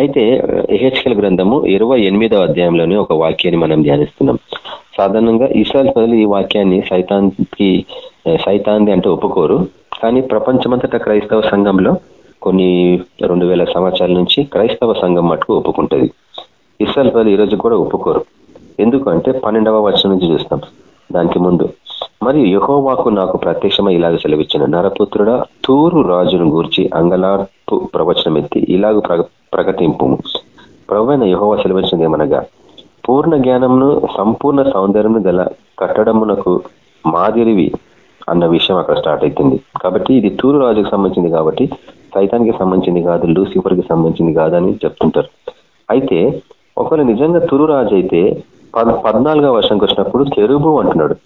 అయితే ఎహెచ్కల్ గ్రంథము ఇరవై ఎనిమిదవ అధ్యాయంలోనే ఒక వాక్యాన్ని మనం ధ్యానిస్తున్నాం. సాధారణంగా ఇస్రాయల్ ప్రజలు ఈ వాక్యాన్ని సైతాన్కి సైతాంది అంటే ఒప్పుకోరు. కానీ ప్రపంచమంతటా క్రైస్తవ సంఘంలో కొన్ని రెండు వేల సంవత్సరాల నుంచి క్రైస్తవ సంఘం మటుకు ఒప్పుకుంటుంది. ఇస్రాయల్ ప్రజలు ఈ రోజు కూడా ఒప్పుకోరు. ఎందుకంటే పన్నెండవ వర్షం నుంచి చూస్తాం దానికి ముందు మరియు యహోవాకు నాకు ప్రత్యక్షమై ఇలాగ సెలవిచ్చిన. నరపుత్రుడ తూరు రాజును గూర్చి అంగలార్పు ప్రవచనం ఎత్తి ఇలాగ ప్రకటింపు ప్రవైన యహోవా సెలవిచ్చినది ఏమనగా పూర్ణ జ్ఞానంను సంపూర్ణ సౌందర్యంను గల కట్టడమునకు మాదిరివి అన్న విషయం అక్కడ స్టార్ట్ అవుతుంది కాబట్టి ఇది తూరు రాజుకు సంబంధించింది కాబట్టి సైతానికి సంబంధించింది కాదు లూసిఫర్కి సంబంధించింది కాదని చెప్తుంటారు. అయితే ఒకవేళ నిజంగా తురు రాజు అయితే పద్నాలుగో వర్షంకి వచ్చినప్పుడు కెరూబు అంటున్నాడు.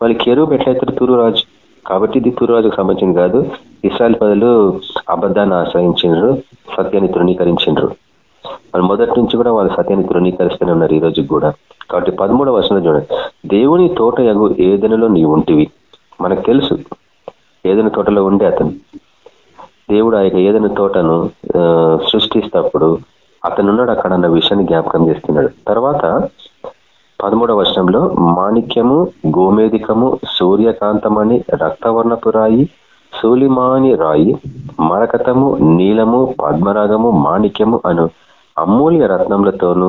మళ్ళీ కెరూబు ఎట్లయితారు తురు రాజు? కాబట్టి ఇది పూర్వరాజుకు సంబంధించింది కాదు. ఇస్రాయల్ ప్రజలు అబద్ధాన్ని ఆశ్రయించారు సత్యాన్ని తృణీకరించారు వాళ్ళు మొదటి నుంచి కూడా వాళ్ళు సత్యాన్ని తృణీకరిస్తూనే ఉన్నారు ఈ రోజుకి కూడా. కాబట్టి పదమూడవ వర్షంలో చూడండి. దేవుని తోట ఎగు ఏదైనాలో నీ ఉంటివి? మనకు తెలుసు. ఏదైనా తోటలో ఉండే అతను? దేవుడు ఆ యొక్క ఏదైనా తోటను సృష్టిస్తప్పుడు అతనున్నాడు అక్కడ అన్న విషయాన్ని జ్ఞాపకం చేస్తున్నాడు. తర్వాత పదమూడవ వర్షంలో మాణిక్యము గోమేదికము సూర్యకాంతమని రక్తవర్ణపు రాయి సూలిమాని రాయి మరకతము నీలము పద్మరాగము మాణిక్యము అను అమూల్య రత్నములతోనూ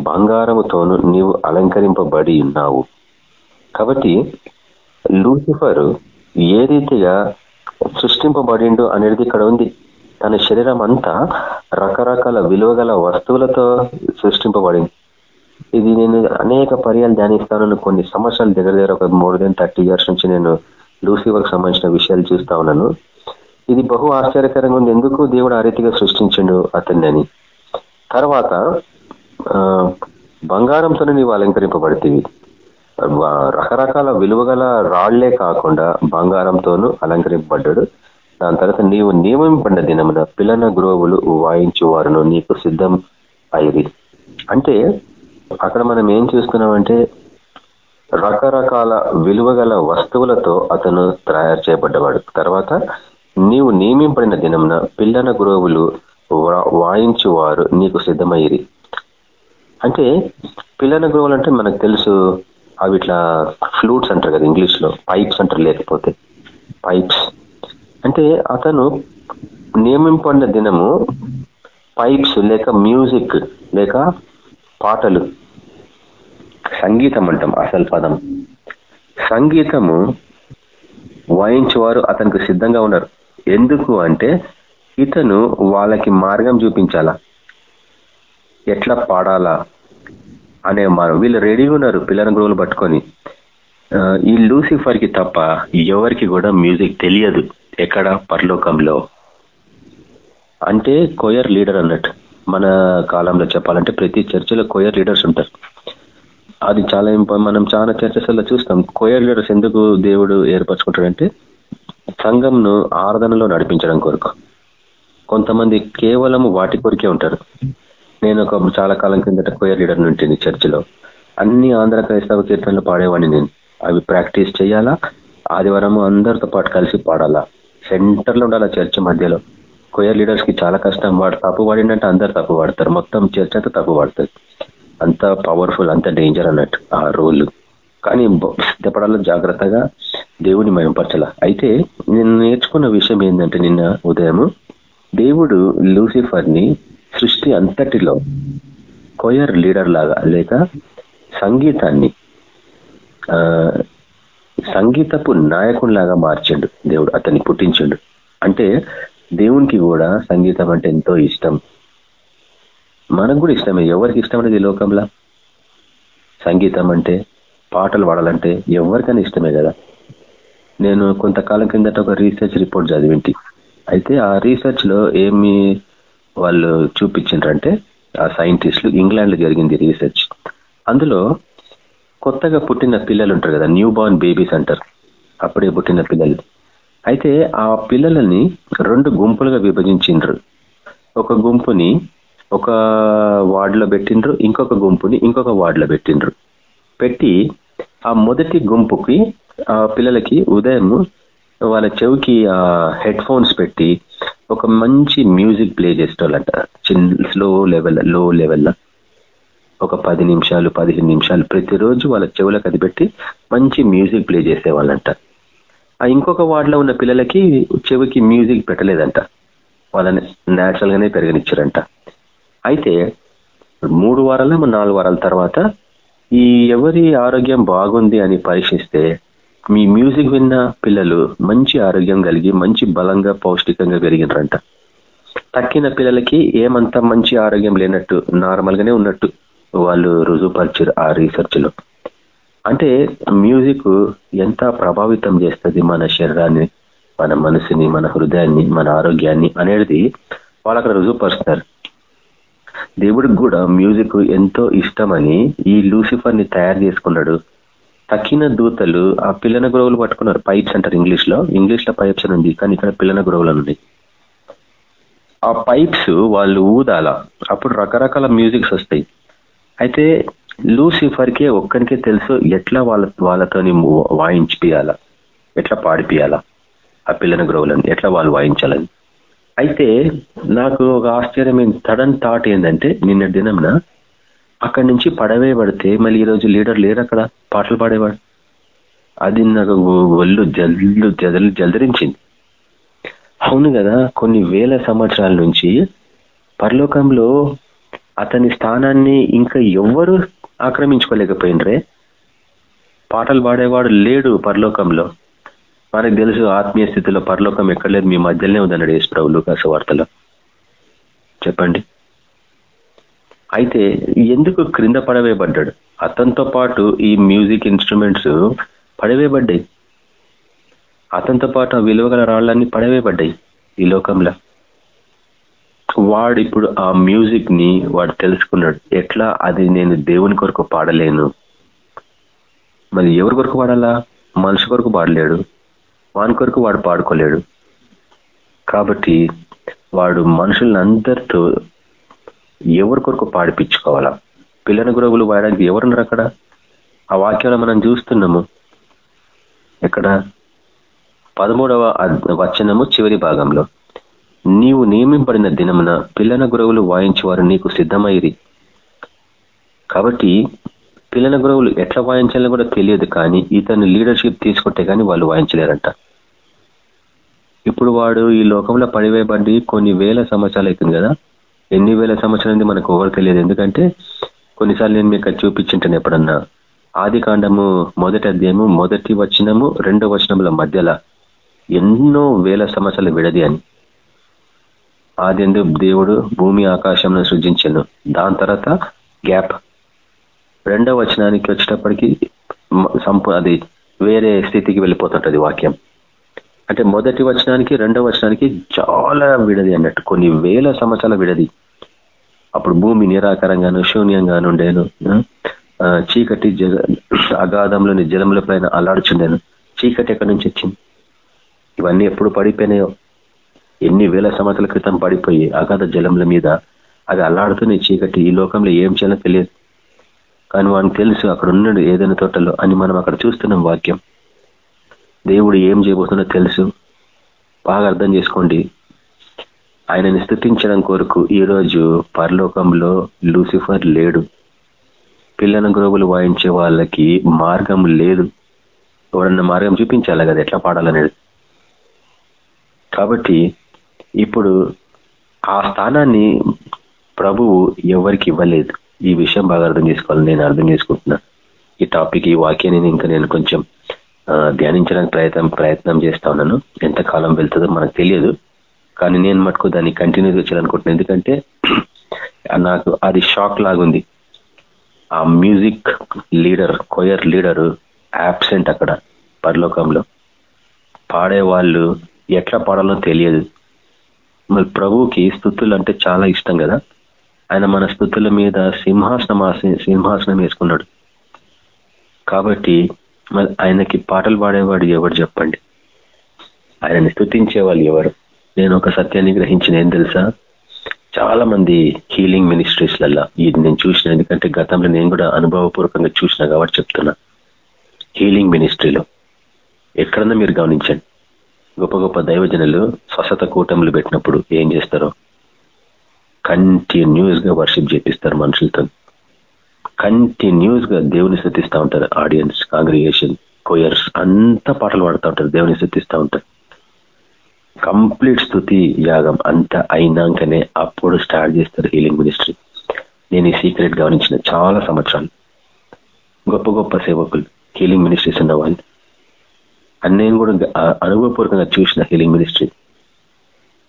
బంగారముతోనూ నీవు అలంకరింపబడి ఉన్నావు. కాబట్టి లూసిఫర్ ఏ రీతిగా సృష్టింపబడిండు అనేది ఇక్కడ ఉంది. తన శరీరం అంతా రకరకాల విలువగల వస్తువులతో సృష్టింపబడింది. ఇది నేను అనేక పర్యాలు ధ్యానిస్తాను కొన్ని సంవత్సరాలు దగ్గర దగ్గర ఒక మోర్ దెన్ థర్టీ ఇయర్స్ నుంచి నేను లూసిఫర్కి సంబంధించిన విషయాలు చూస్తా ఉన్నాను. ఇది బహు ఆశ్చర్యకరంగా ఉంది. ఎందుకు దేవుడు ఆ రీతిగా సృష్టించిండు అతన్ని అని. తర్వాత బంగారంతోనే నీవు అలంకరింపబడుతుంది రకరకాల విలువగల రాళ్ళే కాకుండా బంగారంతోనూ అలంకరింపబడ్డాడు. దాని తర్వాత నీవు నియమింపడిన దినమున పిల్లన గ్రోవులు వాయించువారును నీకు సిద్ధం అయ్యి అంటే అక్కడ మనం ఏం చూస్తున్నామంటే రకరకాల విలువగల వస్తువులతో అతను తయారు చేయబడ్డవాడు. తర్వాత నీవు నియమింపడిన దినంన పిల్లన గురువులు వాయించువారు నీకు సిద్ధమయ్యి అంటే పిల్లన గురువులు అంటే మనకు తెలుసు అవి ఇట్లా ఫ్లూట్స్ అంటారు కదా ఇంగ్లీష్లో పైప్స్ అంటారు లేకపోతే. పైప్స్. అంటే అతను నియమింపడిన దినము పైప్స్ లేక మ్యూజిక్ లేక పాటలు. సంగీతం అంటాం అసలు పదం. సంగీతము వాయించేవారు అతనికి సిద్ధంగా ఉన్నారు. ఎందుకు అంటే ఇతను వాళ్ళకి మార్గం చూపించాలా? ఎట్లా పాడాలా అనే వీళ్ళు రెడీగా ఉన్నారు పిల్లల గురువులు పట్టుకొని. ఈ లూసిఫర్కి తప్ప ఎవరికి కూడా మ్యూజిక్ తెలియదు. ఎక్కడ? పరలోకంలో. అంటే కొయర్ లీడర్ అన్నట్టు. మన కాలంలో చెప్పాలంటే ప్రతి చర్చిలో కొయర్ లీడర్స్ ఉంటారు. అది చాలా మనం చాలా చర్చస్లో చూస్తాం. కొయర్ లీడర్స్ ఎందుకు దేవుడు ఏర్పరచుకుంటాడంటే సంఘంను ఆరాధనలో నడిపించడం కొరకు. కొంతమంది కేవలం వాటి కొరికే ఉంటారు. నేను ఒక చాలా కాలం కిందట కొయర్ లీడర్ ఉంటుంది చర్చిలో అన్ని ఆంధ్ర క్రైస్తవ కీర్తనలు పాడేవాడిని నేను. అవి ప్రాక్టీస్ చేయాలా? ఆదివారం అందరితో పాటు కలిసి పాడాలా? సెంటర్లో ఉండాలా చర్చ్ మధ్యలో? కొయర్ లీడర్స్కి చాలా కష్టం. వాడు తప్పు పడిందంటే అందరు తప్పు పడతారు. మొత్తం చర్చ అంతా తప్పు పడుతుంది అంత పవర్ఫుల్ అంత డేంజర్ అన్నట్టు ఆ రోల్ కానీ సిద్ధపడాలో జాగ్రత్తగా దేవుని మయంపరచాల? అయితే నేను నేర్చుకున్న విషయం ఏంటంటే నిన్న ఉదయం దేవుడు లూసిఫర్ని సృష్టి అంతటిలో కొయర్ లీడర్ లాగా లేక సంగీతాన్ని సంగీతపు నాయకునిలాగా మార్చిండు దేవుడు. అతన్ని పుట్టించిండు. అంటే దేవునికి కూడా సంగీతం అంటే ఎంతో ఇష్టం. మనకు కూడా ఇష్టమే. ఎవరికి ఇష్టం అనేది లోకంలో? సంగీతం అంటే పాటలు పాడాలంటే ఎవరికైనా ఇష్టమే కదా. నేను కొంతకాలం కిందట ఒక రీసెర్చ్ రిపోర్ట్ చదివింటి. అయితే ఆ రీసెర్చ్లో ఏమి వాళ్ళు చూపించారంటే ఆ సైంటిస్టులు ఇంగ్లాండ్లో జరిగింది రీసెర్చ్ అందులో కొత్తగా పుట్టిన పిల్లలు ఉంటారు కదా న్యూ బార్న్ బేబీస్ అంటారు అప్పుడే పుట్టిన పిల్లలు. అయితే ఆ పిల్లలని రెండు గుంపులుగా విభజించిండ్రు. ఒక గుంపుని ఒక వార్డులో పెట్టిండ్రు ఇంకొక గుంపుని ఇంకొక వార్డులో పెట్టిండ్రు. పెట్టి ఆ మొదటి గుంపుకి ఆ పిల్లలకి ఉదయం వాళ్ళ చెవికి ఆ హెడ్ ఫోన్స్ పెట్టి ఒక మంచి మ్యూజిక్ ప్లే చేసేటోళ్ళంట. చిన్న స్లో లెవెల్లో లెవెల్లో. ఒక పది నిమిషాలు పదిహేను నిమిషాలు ప్రతిరోజు వాళ్ళ చెవులకు అది పెట్టి మంచి మ్యూజిక్ ప్లే చేసేవాళ్ళంట. ఇంకొక వార్డులో ఉన్న పిల్లలకి చెవికి మ్యూజిక్ పెట్టలేదంట. వాళ్ళని న్యాచురల్ గానే పెరగనిచ్చారంట. అయితే మూడు వారాల నాలుగు వారాల తర్వాత ఈ ఎవరి ఆరోగ్యం బాగుంది అని పరీక్షిస్తే మీ మ్యూజిక్ విన్న పిల్లలు మంచి ఆరోగ్యం కలిగి మంచి బలంగా పౌష్టికంగా పెరిగినారంట. తక్కిన పిల్లలకి ఏమంత మంచి ఆరోగ్యం లేనట్టు నార్మల్ గానే ఉన్నట్టు వాళ్ళు రుజువుపరిచారు ఆ రీసెర్చ్లో. అంటే మ్యూజిక్ ఎంత ప్రభావితం చేస్తుంది మన శరీరాన్ని మన మనసుని మన హృదయాన్ని మన ఆరోగ్యాన్ని అనేది వాళ్ళు అక్కడ రుజువుపరుస్తారు. దేవుడికి కూడా మ్యూజిక్ ఎంతో ఇష్టమని ఈ లూసిఫర్ని తయారు చేసుకున్నాడు. తక్కిన దూతలు ఆ పిల్లన గురవులు పట్టుకున్నారు. పైప్స్ అంటారు ఇంగ్లీష్లో ఇంగ్లీష్లో పైప్స్ అని ఉంది కానీ ఇక్కడ పిల్లన గురవులు ఉంది. ఆ పైప్స్ వాళ్ళు ఊదాల. అప్పుడు రకరకాల మ్యూజిక్స్ వస్తాయి. అయితే లూసిఫర్కే ఒక్కరికే తెలుసు ఎట్లా వాళ్ళ వాళ్ళతోని వాయించిపియాల ఎట్లా పాడిపియాలా ఆ పిల్లని గ్రోవులను ఎట్లా వాళ్ళు వాయించాలని. అయితే నాకు ఒక ఆశ్చర్యమైన సడన్ థాట్ ఏంటంటే నిన్న దినంన అక్కడి నుంచి పడవే పడితే మళ్ళీ ఈరోజు లీడర్ లేరు అక్కడ పాటలు పాడేవాడు. అది నాకు ఒళ్ళు జల్లు జల్ జలదరించింది. అవును కదా కొన్ని వేల సంవత్సరాల నుంచి పరలోకంలో అతని స్థానాన్ని ఇంకా ఎవ్వరు ఆక్రమించుకోలేకపోయినరే పాటలు పాడేవాడు లేడు పరలోకంలో. మనకు తెలుసు ఆత్మీయ స్థితిలో పరలోకం ఎక్కడ లేదు మీ మధ్యలోనే ఉందన్నాడు యేసు ప్రభు లూకాస వార్తలో. చెప్పండి. అయితే ఎందుకు క్రింద పడవేయబడ్డాడు? అతనితో పాటు ఈ మ్యూజిక్ ఇన్స్ట్రుమెంట్స్ పడవేయబడ్డాయి. అతనితో పాటు ఆ విలువగల రాళ్ళన్నీ పడవేయబడ్డాయి ఈ లోకంలో. వాడు ఇప్పుడు ఆ మ్యూజిక్ని వాడు తెలుసుకున్నాడు. ఎట్లా అది నేను దేవుని కొరకు పాడలేను? మరి ఎవరి కొరకు పాడాలా? మనిషి కొరకు పాడలేడు. వాని కొరకు వాడు పాడుకోలేడు. కాబట్టి వాడు మనుషులందరితో ఎవరి కొరకు పాడిపించుకోవాలా? పిల్లల గురువులు వాడడానికి ఎవరున్నారు అక్కడ? ఆ వాక్యాలు మనం చూస్తున్నాము. ఎక్కడ? పదమూడవ వచనము చివరి భాగంలో. నీవు నియమింపడిన దినమున పిల్లన గురువులు వాయించేవారు నీకు సిద్ధమైరి. కాబట్టి పిల్లల గురువులు ఎట్లా వాయించాలని కూడా తెలియదు కానీ ఇతను లీడర్షిప్ తీసుకుంటే కానీ వాళ్ళు వాయించలేరంట. ఇప్పుడు వాడు ఈ లోకంలో పడివేయబడి కొన్ని వేల సంవత్సరాలు అవుతుంది కదా. ఎన్ని వేల సంవత్సరాలు మనకు ఎవరు తెలియదు. ఎందుకంటే కొన్నిసార్లు నేను మీకు చూపించింటాను ఎప్పుడన్నా. ఆది కాండము మొదటి అధ్యాయము మొదటి వచనము రెండో వచనముల మధ్యలో ఎన్నో వేల సంవత్సరాలు విడది అని. ఆదిందు దేవుడు భూమి ఆకాశంలో సృజించను. దాని తర్వాత గ్యాప్. రెండవ వచనానికి వచ్చేటప్పటికి సంపూ అది వేరే స్థితికి వెళ్ళిపోతుంటది వాక్యం. అంటే మొదటి వచనానికి రెండవ వచనానికి చాలా విడది అన్నట్టు. కొన్ని వేల సంవత్సరాల విడది. అప్పుడు భూమి నిరాకారంగాను శూన్యంగాను ఉండేను. చీకటి జగ అగాధంలోని జలముల పైన అల్లాడుచుండేను. చీకటి ఎక్కడి నుంచి వచ్చింది? ఇవన్నీ ఎప్పుడు పడిపోయినాయో? ఎన్ని వేల సంవత్సరాల క్రితం పడిపోయి అగాధ జలముల మీద అది అల్లాడుతూనే చీకటి ఈ లోకంలో ఏం చేయాలో తెలియదు. కానీ వానికి తెలుసు అక్కడ ఉన్నాడు ఏదైనా తోటలో అని మనం అక్కడ చూస్తున్నాం వాక్యం. దేవుడు ఏం చేయబోతుందో తెలుసు. బాగా అర్థం చేసుకోండి. ఆయనని స్థుతించడం కొరకు ఈరోజు పరలోకంలో లూసిఫర్ లేడు. పిల్లల గ్రోగులు వాయించే వాళ్ళకి మార్గం లేదు. ఎవడన్నా మార్గం చూపించాలి కదా? ఎట్లా పాడాలనేది? కాబట్టి ఇప్పుడు ఆ స్థానాన్ని ప్రభువు ఎవరికి ఇవ్వలేదు? ఈ విషయం బాగా అర్థం చేసుకోవాలని నేను అర్థం చేసుకుంటున్నా. ఈ టాపిక్ ఈ వాక్యాన్ని ఇంకా నేను కొంచెం ధ్యానించడానికి ప్రయత్నం ప్రయత్నం చేస్తా ఉన్నాను. ఎంతకాలం వెళ్తుందో మనకు తెలియదు. కానీ నేను మటుకు దాన్ని కంటిన్యూగా చేయాలనుకుంటున్నాను ఎందుకంటే నాకు అది షాక్ లాగుంది ఆ music leader choir leader absent అక్కడ పరలోకంలో. పాడే వాళ్ళు ఎట్లా పాడాలో తెలియదు. మరి ప్రభువుకి స్థుతులు అంటే చాలా ఇష్టం కదా? ఆయన మన స్థుతుల మీద సింహాసనం సింహాసనం వేసుకున్నాడు. కాబట్టి మరి ఆయనకి పాటలు పాడేవాడు ఎవరు చెప్పండి? ఆయనని స్థుతించే వాళ్ళు ఎవరు? నేను ఒక సత్యాన్ని గ్రహించిన ఏం తెలుసా? చాలా మంది హీలింగ్ మినిస్ట్రీస్లల్లో ఇది నేను చూసిన ఎందుకంటే గతంలో నేను కూడా అనుభవపూర్వకంగా చూసిన కాబట్టి చెప్తున్నా. హీలింగ్ మినిస్ట్రీలో ఎక్కడన్నా మీరు గమనించండి. గొప్ప గొప్ప దైవజనులు స్వసత కూటములు పెట్టినప్పుడు ఏం చేస్తారో? కంటిన్యూస్గా వర్షిప్ చేపిస్తారు మనుషులతో. కంటిన్యూస్గా దేవుని శృతిస్తూ ఉంటారు ఆడియన్స్ కాంగ్రిగేషన్ కోయర్స్ అంతా పాటలు పాడుతూ ఉంటారు దేవుని శృతిస్తూ ఉంటారు. కంప్లీట్ స్థుతి యాగం అంతా అయినాకనే అప్పుడు స్టార్ట్ చేస్తారు హీలింగ్ మినిస్ట్రీ. నేను ఈ సీక్రెట్ గమనించిన చాలా సంవత్సరాలు. గొప్ప గొప్ప సేవకులు హీలింగ్ మినిస్ట్రీస్ ఉన్న వాళ్ళు నేను కూడా అనుభవపూర్వకంగా చూసిన హీలింగ్ మినిస్ట్రీ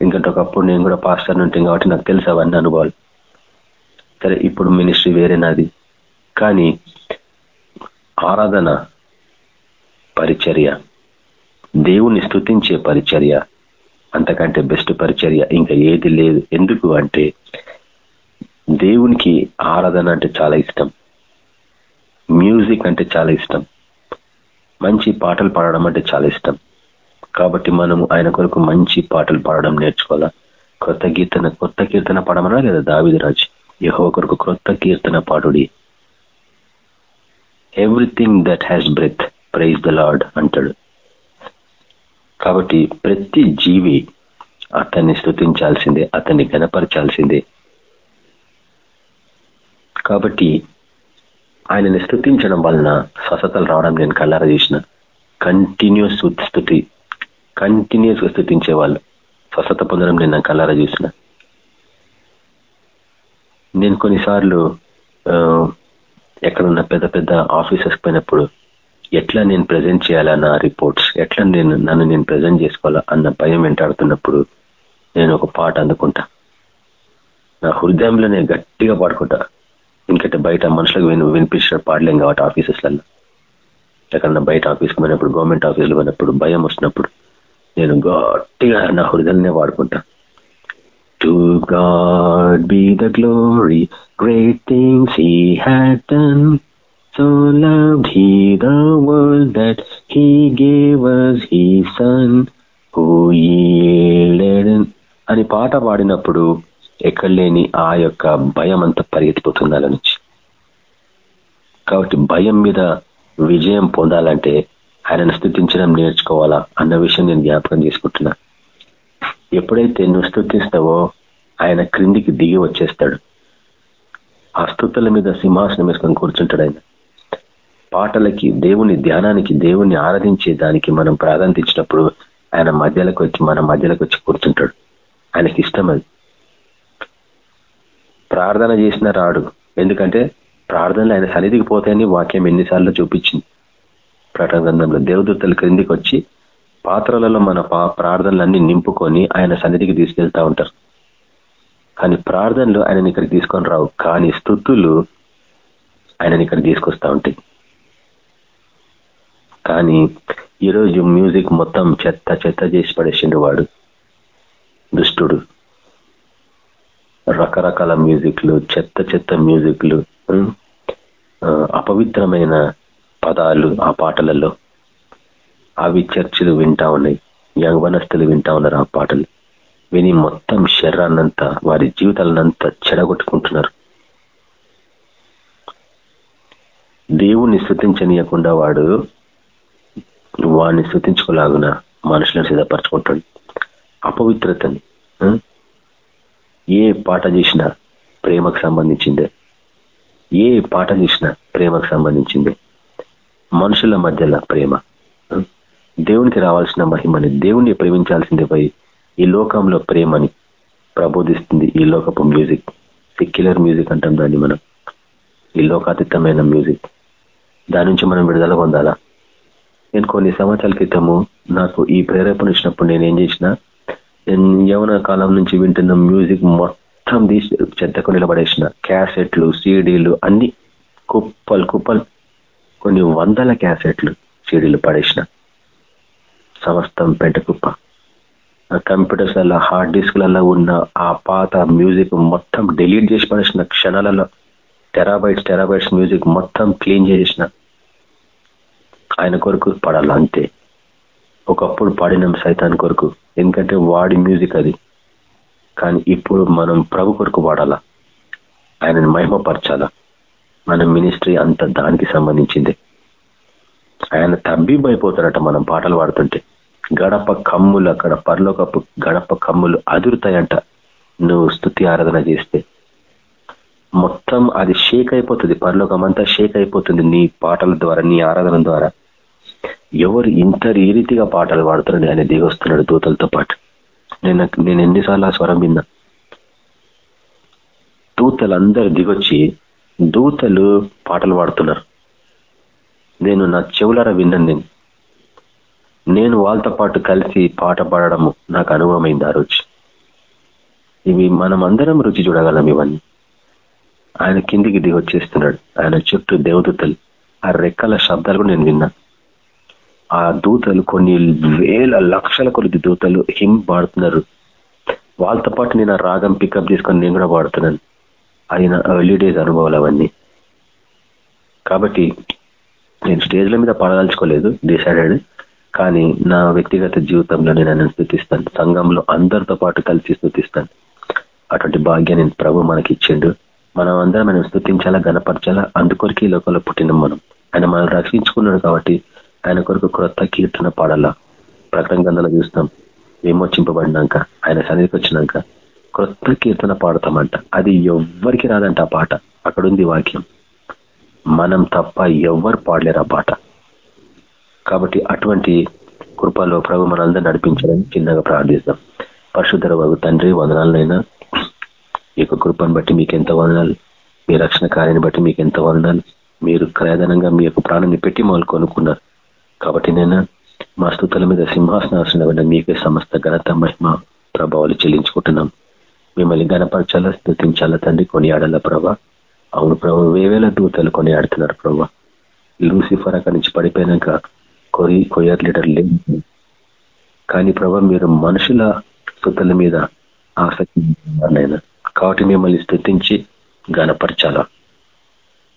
ఎందుకంటే ఒకప్పుడు నేను కూడా పాస్టర్ ఉంటాను కాబట్టి నాకు తెలుసు అవన్నీ అనుభవాలు. సరే ఇప్పుడు మినిస్ట్రీ వేరే నాది. కానీ ఆరాధన పరిచర్య దేవుణ్ణి స్థుతించే పరిచర్య అంతకంటే బెస్ట్ పరిచర్య ఇంకా ఏది లేదు. ఎందుకు అంటే దేవునికి ఆరాధన అంటే చాలా ఇష్టం. మ్యూజిక్ అంటే చాలా ఇష్టం. మంచి పాటలు పాడడం అంటే చాలా ఇష్టం. కాబట్టి మనము ఆయన కొరకు మంచి పాటలు పాడడం నేర్చుకోవాలా? కొత్త కీర్తన కొత్త కీర్తన పాడమన్నా లేదా దావిదరాజ్ యహో కొరకు కొత్త కీర్తన పాడుడి. Everything that has breath praise the Lord అంటాడు. కాబట్టి ప్రతి జీవి అతన్ని స్థుతించాల్సిందే అతన్ని గనపరచాల్సిందే కాబట్టి ఆయనని స్థుతించడం వలన స్వస్థతలు రావడం నేను కల్లార చేసిన. కంటిన్యూస్ స్థుతి కంటిన్యూస్గా స్థుతించే వాళ్ళు స్వస్థత పొందడం నేను కల్లార చూసిన. నేను కొన్నిసార్లు ఎక్కడున్న పెద్ద పెద్ద ఆఫీసర్స్ పోయినప్పుడు ఎట్లా నేను ప్రజెంట్ చేయాలా నా రిపోర్ట్స్ ఎట్లా నేను నన్ను నేను ప్రజెంట్ చేసుకోవాలా అన్న భయం వెంటాడుతున్నప్పుడు నేను ఒక పాట అందుకుంటా. నా హృదయంలో నేను గట్టిగా పాడుకుంటా. ఎందుకంటే బయట మనుషులకు విని వినిపించిన పాడలేం కాబట్టి ఆఫీసెస్లలో ఎక్కడన్నా బయట ఆఫీస్కి పోయినప్పుడు గవర్నమెంట్ ఆఫీసులు పోయినప్పుడు భయం వచ్చినప్పుడు నేను గట్టిగా నా హృదయాన్నే వాడుకుంటా. To God be the glory great things he had done so loved he the world that he gave us his son who అని పాట పాడినప్పుడు ఎక్కడ లేని ఆ యొక్క భయం అంతా పరిగెత్తిపోతుంది అలా నుంచి కాబట్టి భయం మీద విజయం పొందాలంటే ఆయనను స్థుతించడం నేర్చుకోవాలా అన్న విషయం నేను జ్ఞాపకం చేసుకుంటున్నా. ఎప్పుడైతే నువ్వు స్థుతిస్తావో ఆయన క్రిందికి దిగి వచ్చేస్తాడు. ఆ స్థుతుల మీద సింహాసనం వేసుకొని కూర్చుంటాడు ఆయన. పాటలకి దేవుని ధ్యానానికి దేవుని ఆరాధించే దానికి మనం ప్రాధాన్యత ఇచ్చినప్పుడు ఆయన మధ్యలోకి వచ్చి మన మధ్యలోకి వచ్చి కూర్చుంటాడు. ఆయనకి ఇష్టం అది. ప్రార్థన చేసిన రాడు. ఎందుకంటే ప్రార్థనలు ఆయన సన్నిధికి పోతాయని వాక్యం ఎన్నిసార్లు చూపించింది. ప్రకటన గ్రంథంలో దేవదూతల క్రిందికి వచ్చి పాత్రలలో మన ప్రార్థనలన్నీ నింపుకొని ఆయన సన్నిధికి తీసుకెళ్తా ఉంటారు. కానీ ప్రార్థనలు ఆయనని ఇక్కడికి తీసుకొని రావు. కానీ స్థుతులు ఆయనని ఇక్కడ తీసుకొస్తా ఉంటాయి. కానీ ఈరోజు మ్యూజిక్ మొత్తం చెత్త చెత్త చేసి పడేసిండు వాడు. దుష్టుడు. రకరకాల మ్యూజిక్లు చెత్త చెత్త మ్యూజిక్లు అపవిత్రమైన పదాలు ఆ పాటలలో. అవి చర్చిలు వింటా ఉన్నాయి యంగవనస్తులు వింటా ఉన్నారు ఆ పాటలు. విని మొత్తం శరీరాన్నంతా వారి జీవితాలనంతా చెడగొట్టుకుంటున్నారు. దేవుణ్ణి శృతించనీయకుండా వాడు వాడిని శృతించుకోలాగున మనుషులను సిద్ధపరచుకుంటాడు. అపవిత్రతని ఏ పాట చేసినా ప్రేమకు సంబంధించిందే. ఏ పాట చేసినా ప్రేమకు సంబంధించిందే. మనుషుల మధ్యలో ప్రేమ. దేవునికి రావాల్సిన మహిమని దేవుణ్ణి ప్రేమించాల్సిందే పోయి ఈ లోకంలో ప్రేమని ప్రబోధిస్తుంది ఈ లోకపు మ్యూజిక్. సెక్యులర్ మ్యూజిక్ అంటాం దాన్ని మనం. ఈ లోకాతీతమైన మ్యూజిక్. దాని నుంచి మనం విడుదల పొందాలా? నేను కొన్ని సంవత్సరాల క్రితము నాకు ఈ ప్రేరేపణ ఇచ్చినప్పుడు నేను ఏం చేసిన యవన కాలం నుంచి వింటున్న మ్యూజిక్ మొత్తం తీసి చెత్తకు నిలబడేసిన క్యాసెట్లు సీడీలు అన్ని కుప్పలు కుప్పలు కొన్ని వందల క్యాసెట్లు సీడీలు పడేసిన. సమస్తం పెంట కుప్ప. కంప్యూటర్స్లలో హార్డ్ డిస్క్లలో ఉన్న ఆ పాత మ్యూజిక్ మొత్తం డిలీట్ చేసి పడేసిన క్షణాలలో టెరాబైట్స్ టెరాబైట్స్ మ్యూజిక్ మొత్తం క్లీన్ చేసిన ఆయన కొరకు పడాలి అంతే ఒకప్పుడు పాడినాం సైతాన్ కొరకు. ఎందుకంటే వాడి మ్యూజిక్ అది. కానీ ఇప్పుడు మనం ప్రభు కొరకు వాడాలా? ఆయనను మహిమపరచాలా? మన మినిస్ట్రీ అంత దానికి సంబంధించింది. ఆయన తబ్బిబ్బైపోతాడట మనం పాటలు పాడుతుంటే. గడప కమ్ములు అక్కడ పర్లోకపు గడప కమ్ములు అదురుతాయంట. నువ్వు స్థుతి ఆరాధన చేస్తే. మొత్తం అది షేక్ అయిపోతుంది. పరలోకం అంతా షేక్ అయిపోతుంది నీ పాటల ద్వారా నీ ఆరాధన ద్వారా. ఎవరు ఇంత ఈ రీతిగా పాటలు పాడుతున్నాడు ఆయన దిగొస్తున్నాడు దూతలతో పాటు. నేను నేను ఎన్నిసార్లు ఆ స్వరం విన్నా. దూతలు దిగొచ్చి దూతలు పాటలు పాడుతున్నారు. నేను నా చెవులర విన్నాను నేను. నేను వాళ్ళతో పాటు కలిసి పాట పాడడము నాకు అనుభవమైంది ఆ రోజు. ఇవి మనం అందరం రుచి చూడగలం ఇవన్నీ. ఆయన కిందికి దిగొచ్చేస్తున్నాడు. ఆయన చుట్టూ దేవదూతలు. ఆ రెక్కల శబ్దాలు కూడా నేను విన్నా. ఆ దూతలు కొన్ని వేల లక్షల కొద్ది దూతలు హిమ్ పాడుతున్నారు వాళ్ళతో పాటు నేను ఆ రాగం పికప్ చేసుకొని నేను కూడా పాడుతున్నాను అది నా ఎర్లీ డేస్ అనుభవాలు అవన్నీ. కాబట్టి నేను స్టేజ్ల మీద పాడదలుచుకోలేదు డిసైడెడ్ కానీ నా వ్యక్తిగత జీవితంలో నేను ఆయన స్థుతిస్తాను. సంఘంలో అందరితో పాటు కలిసి స్థుతిస్తాను. అటువంటి భాగ్యాన్ని ప్రభు మనకి ఇచ్చిండు మనం అందరం మనం స్థుతించాలా గనపరచాలా అందుకొరికి ఈ లోకంలో పుట్టినాం మనం. ఆయన మనల్ని రక్షించుకున్నాడు కాబట్టి ఆయన కొరకు క్రొత్త కీర్తన పాడాలా. ప్రకటన గంధంలో చూస్తాం. విమోచింపబడినాక ఆయన సన్నిధికి వచ్చినాక క్రొత్త కీర్తన పాడతామంట. అది ఎవ్వరికి రాదంట ఆ పాట. అక్కడుంది వాక్యం. మనం తప్ప ఎవ్వరు పాడలేరు ఆ పాట. కాబట్టి అటువంటి కృపలో ప్రభు మనందరూ నడిపించాలని చిన్నగా ప్రార్థిస్తాం. పరిశుద్ధర బాబు తండ్రి వందనాలనైనా. ఈ యొక్క కృపను బట్టి మీకు ఎంత మీ రక్షణ కార్యాన్ని బట్టి మీకు ఎంత వందనాలు. మీరు క్రయదనంగా మీ యొక్క ప్రాణాన్ని పెట్టి మొదలు కొనుక్కున్నారు. కాబట్టి నేను మా స్థుతుల మీద సింహాసనాసన మీకే సమస్త ఘనత మహిమ ప్రభావాలు చెల్లించుకుంటున్నాం. మిమ్మల్ని గణపరచాలా స్థుతించాలా తండ్రి? కొనియాడాలా ప్రభా? అవును ప్రభు వేవేల దూతలు కొనియాడుతున్నారు ప్రభా. లూసిఫర్ అక్కడి నుంచి పడిపోయినాక కొరి కొయ్యర్ లీటర్ లేదు కానీ ప్రభా మీరు మనుషుల స్థుతుల మీద ఆసక్తి నేను కాబట్టి మిమ్మల్ని స్థుతించి గణపరచాలా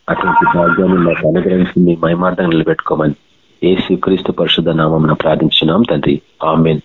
అటువంటి భాగ్యాన్ని మాకు అనుగ్రహించి మీ మహిమార్థం నిలబెట్టుకోమని ఏ శ్రీక్రీస్తు పరిశుద్ధ నామం ప్రార్థించినాం తండ్రి. ఆమెన్.